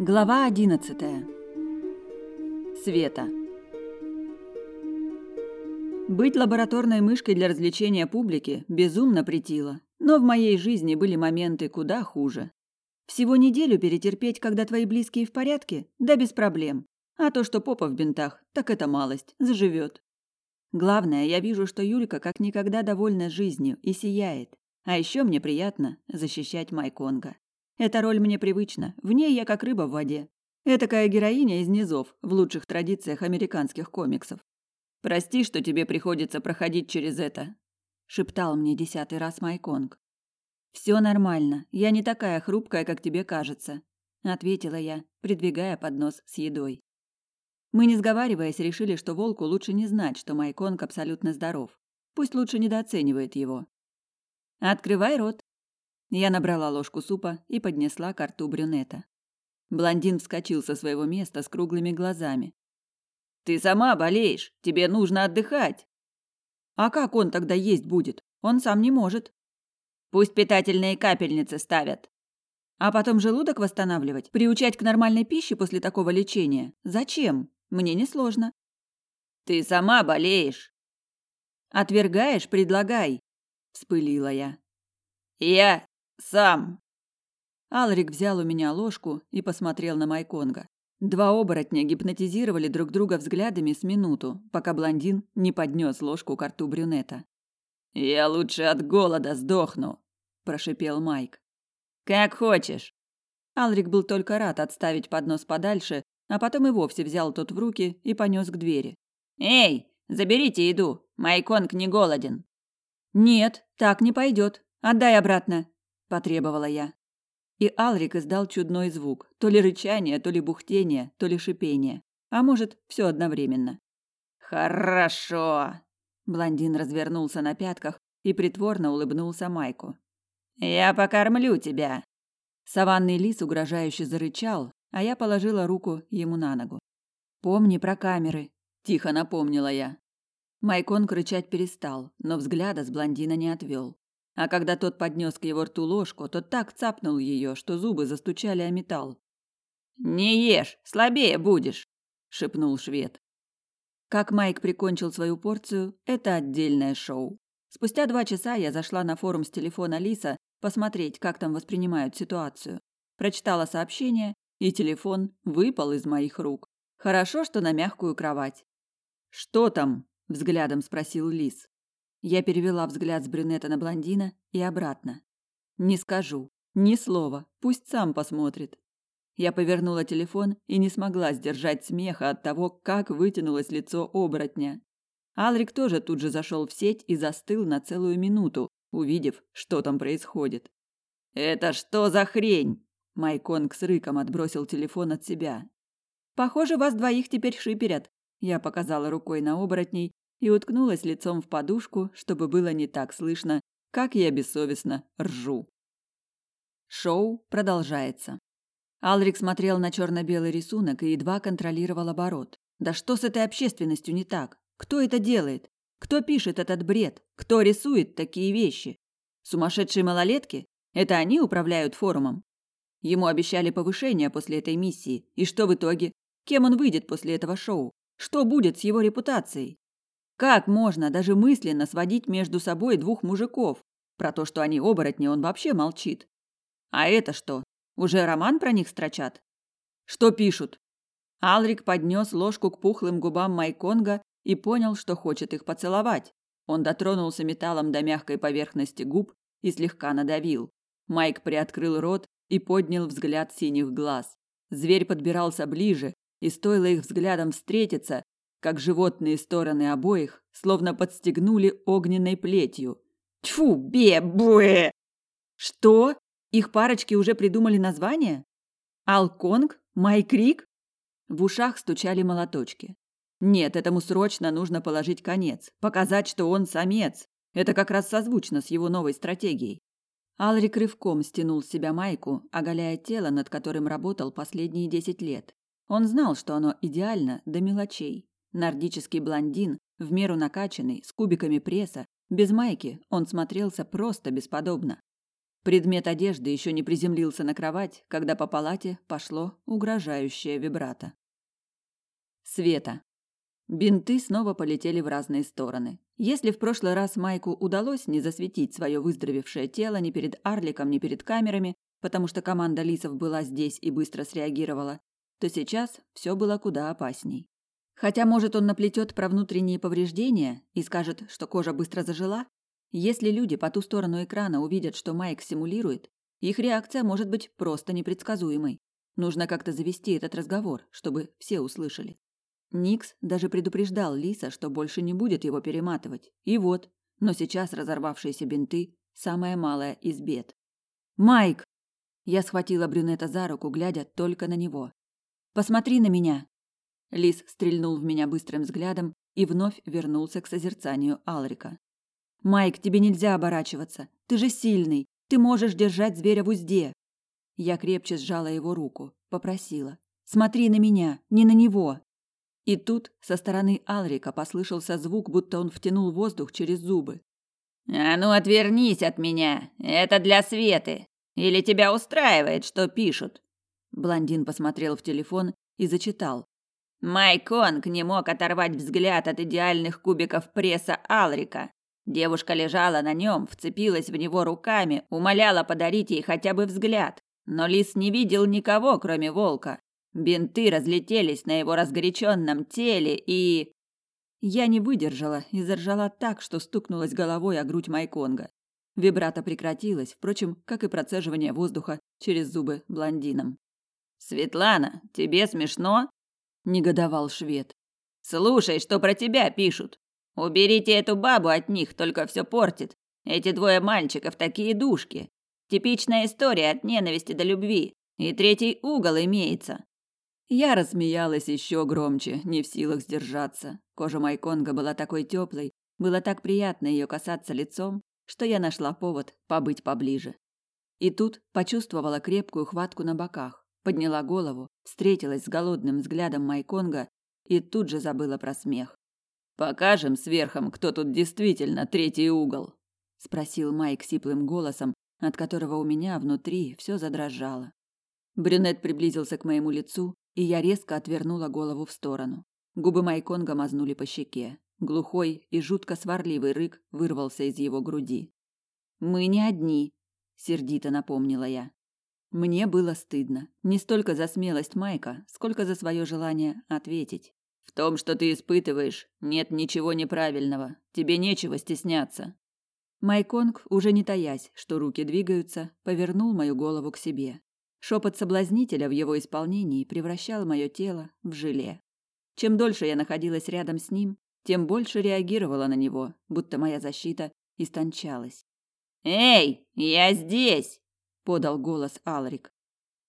Глава одиннадцатая. Света. Быть лабораторной мышкой для развлечения публики безумно притило, но в моей жизни были моменты куда хуже. Всего неделю перетерпеть, когда твои близкие в порядке, да без проблем. А то, что попа в бинтах, так это малость, заживет. Главное, я вижу, что Юлька как никогда довольна жизнью и сияет. А еще мне приятно защищать Майконга. Эта роль мне привычна, в ней я как рыба в воде. Этакая героиня из низов, в лучших традициях американских комиксов. «Прости, что тебе приходится проходить через это», – шептал мне десятый раз Майконг. «Все нормально, я не такая хрупкая, как тебе кажется», – ответила я, придвигая поднос с едой. Мы, не сговариваясь, решили, что волку лучше не знать, что Майконг абсолютно здоров. Пусть лучше недооценивает его. «Открывай рот», я набрала ложку супа и поднесла к рту брюнета. Блондин вскочил со своего места с круглыми глазами. «Ты сама болеешь, тебе нужно отдыхать!» «А как он тогда есть будет? Он сам не может!» «Пусть питательные капельницы ставят!» «А потом желудок восстанавливать? Приучать к нормальной пище после такого лечения? Зачем? Мне несложно!» «Ты сама болеешь!» «Отвергаешь? Предлагай!» – вспылила я. «Я сам. Алрик взял у меня ложку и посмотрел на Майконга. Два оборотня гипнотизировали друг друга взглядами с минуту, пока блондин не поднес ложку к рту брюнета. «Я лучше от голода сдохну», – прошипел Майк. «Как хочешь». Алрик был только рад отставить поднос подальше, а потом и вовсе взял тот в руки и понес к двери. «Эй, заберите еду, Майконг не голоден». «Нет, так не пойдет. Отдай обратно», потребовала я. И Алрик издал чудной звук, то ли рычание, то ли бухтение, то ли шипение, а может, все одновременно. Хорошо. Блондин развернулся на пятках и притворно улыбнулся Майку. Я покормлю тебя. Саванный лис угрожающе зарычал, а я положила руку ему на ногу. Помни про камеры, тихо напомнила я. Майкон кричать перестал, но взгляда с блондина не отвел. А когда тот поднес к его рту ложку, тот так цапнул ее, что зубы застучали о металл. «Не ешь, слабее будешь», – шепнул швед. Как Майк прикончил свою порцию, это отдельное шоу. Спустя два часа я зашла на форум с телефона Лиса посмотреть, как там воспринимают ситуацию. Прочитала сообщение, и телефон выпал из моих рук. Хорошо, что на мягкую кровать. «Что там?» – взглядом спросил Лис. Я перевела взгляд с брюнета на блондина и обратно. Не скажу, ни слова, пусть сам посмотрит. Я повернула телефон и не смогла сдержать смеха от того, как вытянулось лицо оборотня. Алрик тоже тут же зашел в сеть и застыл на целую минуту, увидев, что там происходит. «Это что за хрень?» Майконг с рыком отбросил телефон от себя. «Похоже, вас двоих теперь шиперят», я показала рукой на оборотней и уткнулась лицом в подушку, чтобы было не так слышно, как я бессовестно ржу. Шоу продолжается. Алрик смотрел на черно-белый рисунок и едва контролировал оборот. Да что с этой общественностью не так? Кто это делает? Кто пишет этот бред? Кто рисует такие вещи? Сумасшедшие малолетки? Это они управляют форумом? Ему обещали повышение после этой миссии. И что в итоге? Кем он выйдет после этого шоу? Что будет с его репутацией? Как можно даже мысленно сводить между собой двух мужиков? Про то, что они оборотни, он вообще молчит. А это что? Уже роман про них строчат? Что пишут? Алрик поднес ложку к пухлым губам Майконга и понял, что хочет их поцеловать. Он дотронулся металлом до мягкой поверхности губ и слегка надавил. Майк приоткрыл рот и поднял взгляд синих глаз. Зверь подбирался ближе, и стоило их взглядом встретиться, как животные стороны обоих словно подстегнули огненной плетью. Тьфу, бе-буэ! Что? Их парочки уже придумали название? Алконг? Майкрик? В ушах стучали молоточки. Нет, этому срочно нужно положить конец, показать, что он самец. Это как раз созвучно с его новой стратегией. Алрик рывком стянул с себя майку, оголяя тело, над которым работал последние десять лет. Он знал, что оно идеально до мелочей. Нордический блондин, в меру накачанный, с кубиками пресса, без майки, он смотрелся просто бесподобно. Предмет одежды еще не приземлился на кровать, когда по палате пошло угрожающее вибрато. Света. Бинты снова полетели в разные стороны. Если в прошлый раз Майку удалось не засветить свое выздоровевшее тело ни перед Арликом, ни перед камерами, потому что команда лисов была здесь и быстро среагировала, то сейчас все было куда опасней. Хотя, может, он наплетет про внутренние повреждения и скажет, что кожа быстро зажила? Если люди по ту сторону экрана увидят, что Майк симулирует, их реакция может быть просто непредсказуемой. Нужно как-то завести этот разговор, чтобы все услышали. Никс даже предупреждал Лиса, что больше не будет его перематывать. И вот, но сейчас разорвавшиеся бинты – самая малая из бед. «Майк!» Я схватила брюнета за руку, глядя только на него. «Посмотри на меня!» Лис стрельнул в меня быстрым взглядом и вновь вернулся к созерцанию Алрика. «Майк, тебе нельзя оборачиваться. Ты же сильный. Ты можешь держать зверя в узде». Я крепче сжала его руку, попросила. «Смотри на меня, не на него!» И тут со стороны Алрика послышался звук, будто он втянул воздух через зубы. «А ну отвернись от меня! Это для Светы! Или тебя устраивает, что пишут?» Блондин посмотрел в телефон и зачитал. Майконг не мог оторвать взгляд от идеальных кубиков пресса Алрика. Девушка лежала на нем, вцепилась в него руками, умоляла подарить ей хотя бы взгляд. Но лис не видел никого, кроме волка. Бинты разлетелись на его разгоряченном теле и... Я не выдержала и заржала так, что стукнулась головой о грудь Майконга. Вибрато прекратилось, впрочем, как и процеживание воздуха через зубы блондином. «Светлана, тебе смешно?» – негодовал швед. «Слушай, что про тебя пишут. Уберите эту бабу от них, только все портит. Эти двое мальчиков такие душки. Типичная история от ненависти до любви. И третий угол имеется. Я рассмеялась еще громче, не в силах сдержаться. Кожа Майконга была такой теплой, было так приятно ее касаться лицом, что я нашла повод побыть поближе. И тут почувствовала крепкую хватку на боках, подняла голову, встретилась с голодным взглядом Майконга и тут же забыла про смех. «Покажем сверхом, кто тут действительно третий угол», – спросил Майк сиплым голосом, от которого у меня внутри все задрожало. Брюнет приблизился к моему лицу, и я резко отвернула голову в сторону. Губы Майконга мазнули по щеке. Глухой и жутко сварливый рык вырвался из его груди. «Мы не одни», — сердито напомнила я. Мне было стыдно. Не столько за смелость Майка, сколько за свое желание ответить. «В том, что ты испытываешь, нет ничего неправильного. Тебе нечего стесняться». Майконг, уже не таясь, что руки двигаются, повернул мою голову к себе. Шепот соблазнителя в его исполнении превращал мое тело в желе. Чем дольше я находилась рядом с ним, тем больше реагировала на него, будто моя защита истончалась. «Эй, я здесь!» – подал голос Алрик.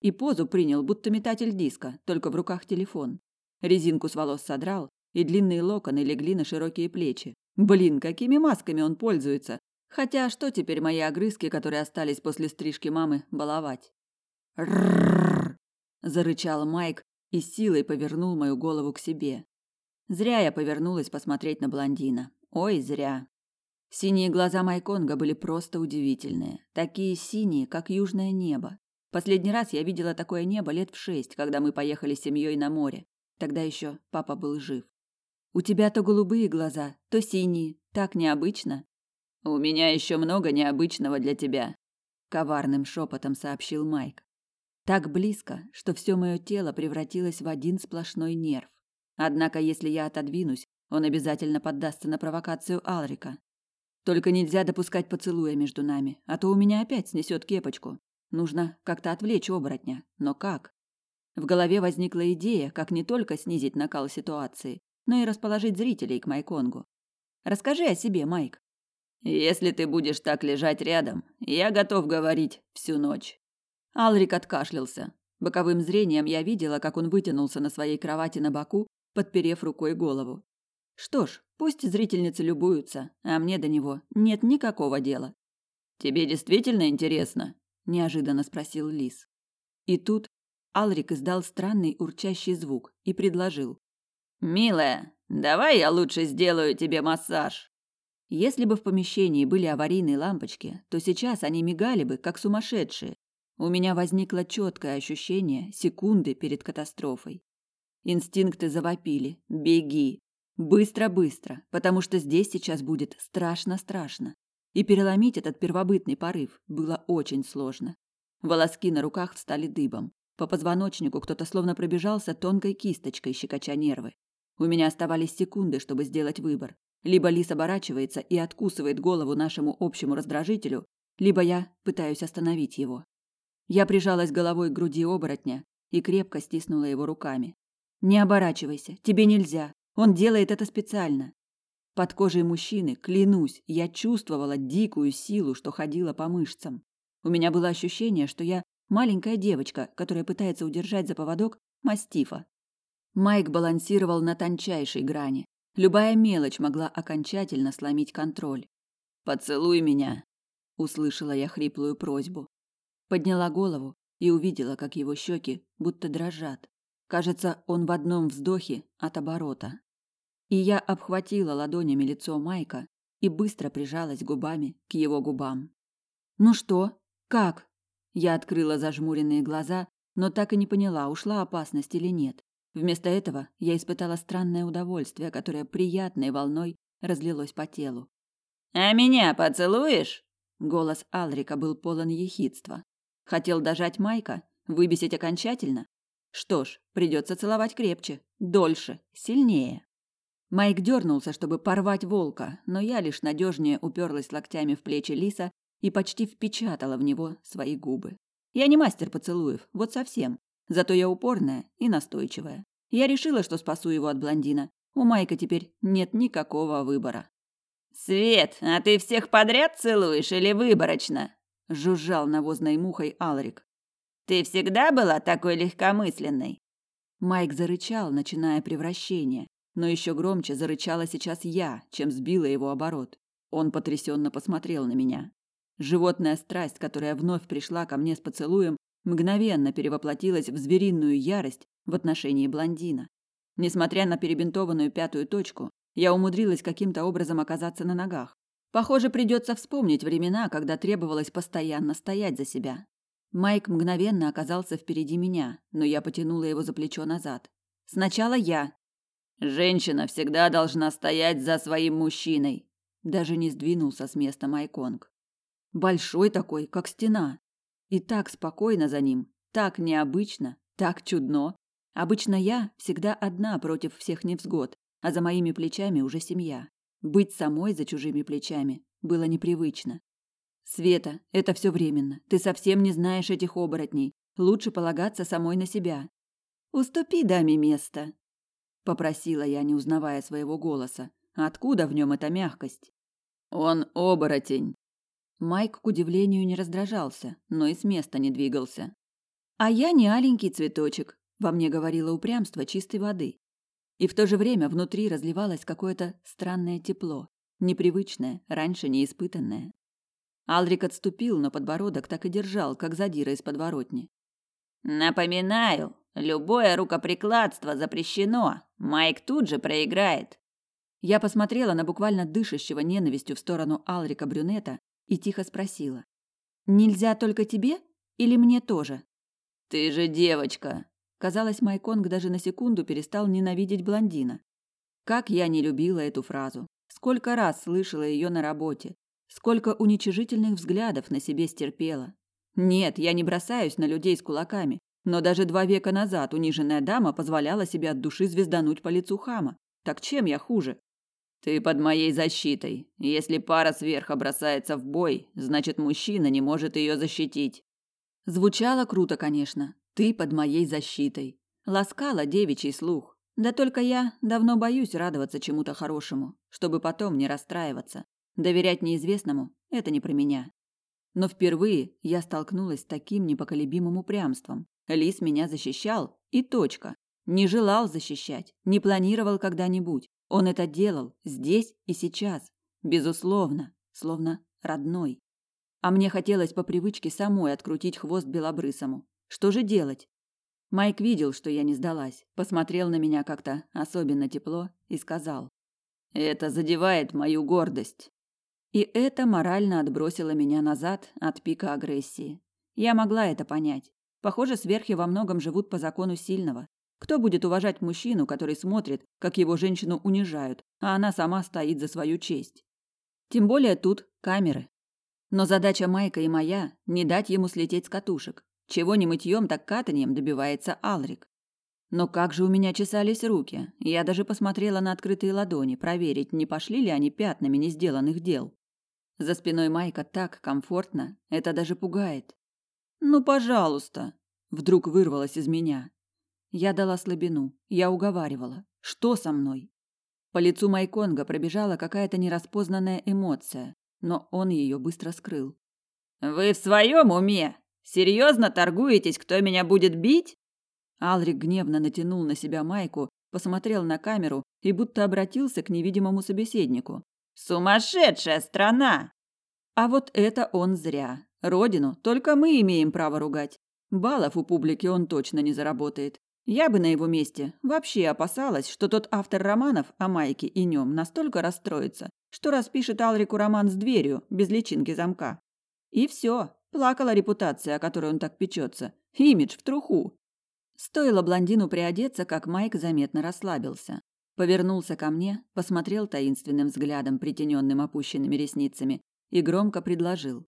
И позу принял, будто метатель диска, только в руках телефон. Резинку с волос содрал, и длинные локоны легли на широкие плечи. Блин, какими масками он пользуется! Хотя что теперь мои огрызки, которые остались после стрижки мамы, баловать? «Рррррр!» – зарычал Майк и силой повернул мою голову к себе. Зря я повернулась посмотреть на блондина. Ой, зря. Синие глаза Майконга были просто удивительные. Такие синие, как южное небо. Последний раз я видела такое небо лет в шесть, когда мы поехали с семьей на море. Тогда еще папа был жив. У тебя то голубые глаза, то синие. Так необычно. У меня еще много необычного для тебя, коварным шепотом сообщил Майк. Так близко, что все мое тело превратилось в один сплошной нерв. Однако, если я отодвинусь, он обязательно поддастся на провокацию Алрика. Только нельзя допускать поцелуя между нами, а то у меня опять снесет кепочку. Нужно как-то отвлечь оборотня. Но как? В голове возникла идея, как не только снизить накал ситуации, но и расположить зрителей к Майконгу. Расскажи о себе, Майк. Если ты будешь так лежать рядом, я готов говорить всю ночь. Алрик откашлялся. Боковым зрением я видела, как он вытянулся на своей кровати на боку, подперев рукой голову. Что ж, пусть зрительницы любуются, а мне до него нет никакого дела. Тебе действительно интересно? неожиданно спросил Лис. И тут Алрик издал странный урчащий звук и предложил: "Милая, давай я лучше сделаю тебе массаж". Если бы в помещении были аварийные лампочки, то сейчас они мигали бы, как сумасшедшие. У меня возникло четкое ощущение секунды перед катастрофой. Инстинкты завопили «Беги!» Быстро-быстро, потому что здесь сейчас будет страшно-страшно. И переломить этот первобытный порыв было очень сложно. Волоски на руках встали дыбом. По позвоночнику кто-то словно пробежался тонкой кисточкой, щекоча нервы. У меня оставались секунды, чтобы сделать выбор. Либо лис оборачивается и откусывает голову нашему общему раздражителю, либо я пытаюсь остановить его. Я прижалась головой к груди оборотня и крепко стиснула его руками. «Не оборачивайся, тебе нельзя. Он делает это специально». Под кожей мужчины, клянусь, я чувствовала дикую силу, что ходила по мышцам. У меня было ощущение, что я маленькая девочка, которая пытается удержать за поводок мастифа. Майк балансировал на тончайшей грани. Любая мелочь могла окончательно сломить контроль. «Поцелуй меня!» – услышала я хриплую просьбу. Подняла голову и увидела, как его щеки будто дрожат. Кажется, он в одном вздохе от оборота. И я обхватила ладонями лицо Майка и быстро прижалась губами к его губам. «Ну что? Как?» Я открыла зажмуренные глаза, но так и не поняла, ушла опасность или нет. Вместо этого я испытала странное удовольствие, которое приятной волной разлилось по телу. «А меня поцелуешь?» Голос Алрика был полон ехидства. Хотел дожать Майка, выбесить окончательно? Что ж, придется целовать крепче, дольше, сильнее. Майк дернулся, чтобы порвать волка, но я лишь надежнее уперлась локтями в плечи лиса и почти впечатала в него свои губы. Я не мастер поцелуев, вот совсем. Зато я упорная и настойчивая. Я решила, что спасу его от блондина. У Майка теперь нет никакого выбора. «Свет, а ты всех подряд целуешь или выборочно?» – жужжал навозной мухой Алрик. «Ты всегда была такой легкомысленной?» Майк зарычал, начиная превращение, но еще громче зарычала сейчас я, чем сбила его оборот. Он потрясенно посмотрел на меня. Животная страсть, которая вновь пришла ко мне с поцелуем, мгновенно перевоплотилась в звериную ярость в отношении блондина. Несмотря на перебинтованную пятую точку, я умудрилась каким-то образом оказаться на ногах. Похоже, придется вспомнить времена, когда требовалось постоянно стоять за себя. Майк мгновенно оказался впереди меня, но я потянула его за плечо назад. Сначала я. Женщина всегда должна стоять за своим мужчиной. Даже не сдвинулся с места Майконг. Большой такой, как стена. И так спокойно за ним, так необычно, так чудно. Обычно я всегда одна против всех невзгод, а за моими плечами уже семья. Быть самой за чужими плечами было непривычно. Света, это все временно. Ты совсем не знаешь этих оборотней. Лучше полагаться самой на себя. Уступи даме место, попросила я, не узнавая своего голоса. Откуда в нем эта мягкость? Он оборотень, Майк, к удивлению, не раздражался, но и с места не двигался. А я не аленький цветочек, во мне говорило упрямство чистой воды. И в то же время внутри разливалось какое-то странное тепло, непривычное, раньше не испытанное. Алрик отступил, но подбородок так и держал, как задира из подворотни. Напоминаю, любое рукоприкладство запрещено. Майк тут же проиграет. Я посмотрела на буквально дышащего ненавистью в сторону Алрика брюнета и тихо спросила. «Нельзя только тебе или мне тоже?» «Ты же девочка!» Казалось, Майконг даже на секунду перестал ненавидеть блондина. Как я не любила эту фразу. Сколько раз слышала ее на работе. Сколько уничижительных взглядов на себе стерпела. Нет, я не бросаюсь на людей с кулаками. Но даже два века назад униженная дама позволяла себе от души звездануть по лицу хама. Так чем я хуже? Ты под моей защитой. Если пара сверха бросается в бой, значит, мужчина не может ее защитить. Звучало круто, конечно. Ты под моей защитой. Ласкала девичий слух. Да только я давно боюсь радоваться чему-то хорошему, чтобы потом не расстраиваться. Доверять неизвестному – это не про меня. Но впервые я столкнулась с таким непоколебимым упрямством. Лис меня защищал, и точка. Не желал защищать, не планировал когда-нибудь. Он это делал здесь и сейчас, безусловно, словно родной. А мне хотелось по привычке самой открутить хвост белобрысому. Что же делать? Майк видел, что я не сдалась, посмотрел на меня как-то особенно тепло и сказал: "Это задевает мою гордость. И это морально отбросило меня назад от пика агрессии. Я могла это понять. Похоже, сверхи во многом живут по закону сильного. Кто будет уважать мужчину, который смотрит, как его женщину унижают, а она сама стоит за свою честь? Тем более тут камеры. Но задача Майка и моя – не дать ему слететь с катушек. Чего не мытьем, так катанием добивается Алрик. Но как же у меня чесались руки. Я даже посмотрела на открытые ладони, проверить, не пошли ли они пятнами не сделанных дел. За спиной Майка так комфортно, это даже пугает. «Ну, пожалуйста!» – вдруг вырвалось из меня. Я дала слабину, я уговаривала. Что со мной? По лицу Майконга пробежала какая-то нераспознанная эмоция, но он ее быстро скрыл. «Вы в своем уме? Серьезно торгуетесь, кто меня будет бить?» Алрик гневно натянул на себя майку, посмотрел на камеру и будто обратился к невидимому собеседнику. «Сумасшедшая страна!» А вот это он зря. Родину только мы имеем право ругать. Баллов у публики он точно не заработает. Я бы на его месте вообще опасалась, что тот автор романов о Майке и нем настолько расстроится, что распишет Алрику роман с дверью, без личинки замка. И все, плакала репутация, о которой он так печется. Имидж в труху. Стоило блондину приодеться, как Майк заметно расслабился. Повернулся ко мне, посмотрел таинственным взглядом, притененным опущенными ресницами, и громко предложил.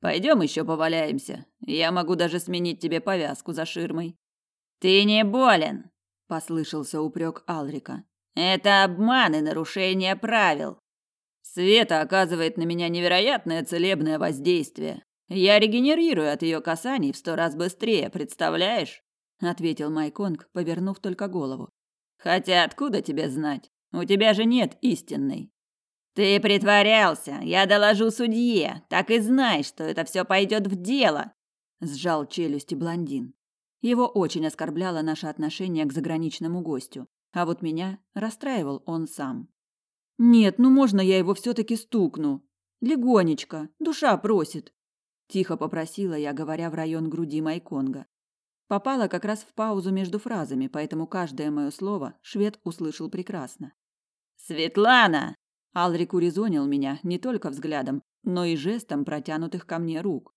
«Пойдем еще поваляемся. Я могу даже сменить тебе повязку за ширмой». «Ты не болен!» – послышался упрек Алрика. «Это обман и нарушение правил. Света оказывает на меня невероятное целебное воздействие. Я регенерирую от ее касаний в сто раз быстрее, представляешь?» – ответил Майконг, повернув только голову. «Хотя откуда тебе знать? У тебя же нет истинной». «Ты притворялся. Я доложу судье. Так и знай, что это все пойдет в дело», – сжал челюсти блондин. Его очень оскорбляло наше отношение к заграничному гостю, а вот меня расстраивал он сам. «Нет, ну можно я его все-таки стукну? Легонечко, душа просит!» Тихо попросила я, говоря в район груди Майконга. Попала как раз в паузу между фразами, поэтому каждое мое слово швед услышал прекрасно. «Светлана!» Алрик урезонил меня не только взглядом, но и жестом протянутых ко мне рук.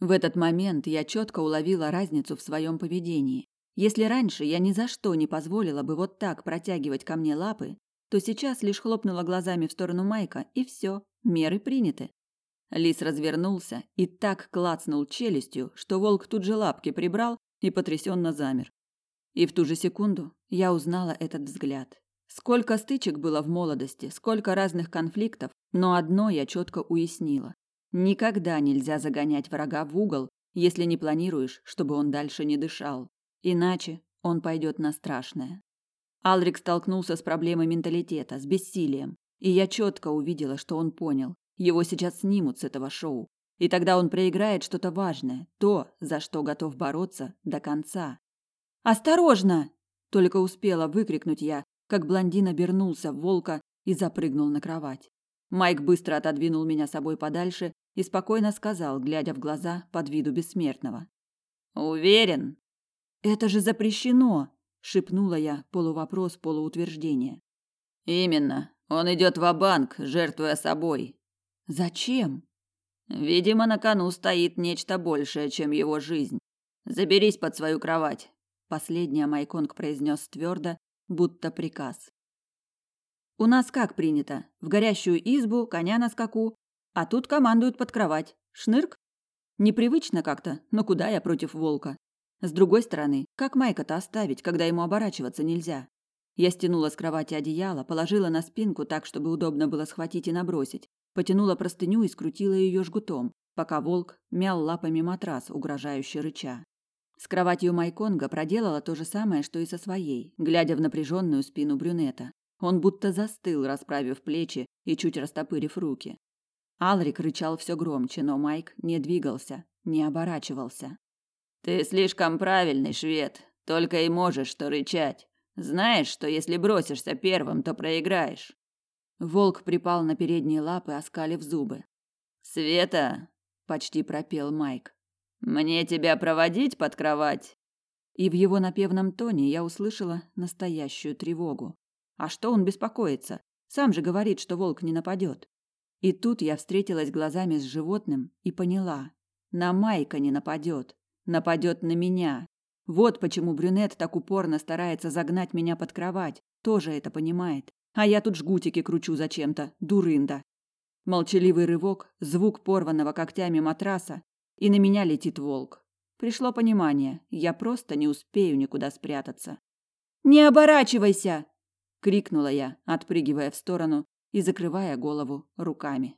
В этот момент я четко уловила разницу в своем поведении. Если раньше я ни за что не позволила бы вот так протягивать ко мне лапы, то сейчас лишь хлопнула глазами в сторону Майка, и все, меры приняты. Лис развернулся и так клацнул челюстью, что волк тут же лапки прибрал и потрясенно замер. И в ту же секунду я узнала этот взгляд. Сколько стычек было в молодости, сколько разных конфликтов, но одно я четко уяснила. Никогда нельзя загонять врага в угол, если не планируешь, чтобы он дальше не дышал. Иначе он пойдет на страшное. Алрик столкнулся с проблемой менталитета, с бессилием. И я четко увидела, что он понял. Его сейчас снимут с этого шоу. И тогда он проиграет что-то важное, то, за что готов бороться до конца. «Осторожно!» – только успела выкрикнуть я, как блондин обернулся в волка и запрыгнул на кровать. Майк быстро отодвинул меня собой подальше и спокойно сказал, глядя в глаза под виду бессмертного. «Уверен?» «Это же запрещено!» – шепнула я, полувопрос, полуутверждение. «Именно. Он идет в банк жертвуя собой». «Зачем?» «Видимо, на кону стоит нечто большее, чем его жизнь. Заберись под свою кровать», – последняя Майконг произнес твердо, будто приказ. У нас как принято? В горящую избу, коня на скаку, а тут командуют под кровать. Шнырк? Непривычно как-то, но куда я против волка? С другой стороны, как Майка-то оставить, когда ему оборачиваться нельзя? Я стянула с кровати одеяло, положила на спинку так, чтобы удобно было схватить и набросить. Потянула простыню и скрутила ее жгутом, пока волк мял лапами матрас, угрожающе рыча. С кроватью Майконга проделала то же самое, что и со своей, глядя в напряженную спину брюнета. Он будто застыл, расправив плечи и чуть растопырив руки. Алрик рычал все громче, но Майк не двигался, не оборачивался. «Ты слишком правильный, швед. Только и можешь что рычать. Знаешь, что если бросишься первым, то проиграешь». Волк припал на передние лапы, оскалив зубы. «Света!» – почти пропел Майк. «Мне тебя проводить под кровать?» И в его напевном тоне я услышала настоящую тревогу. А что он беспокоится? Сам же говорит, что волк не нападет. И тут я встретилась глазами с животным и поняла. На Майка не нападет. Нападет на меня. Вот почему брюнет так упорно старается загнать меня под кровать. Тоже это понимает. А я тут жгутики кручу зачем-то. Дурында. Молчаливый рывок, звук порванного когтями матраса, и на меня летит волк. Пришло понимание, я просто не успею никуда спрятаться. «Не оборачивайся!» – крикнула я, отпрыгивая в сторону и закрывая голову руками.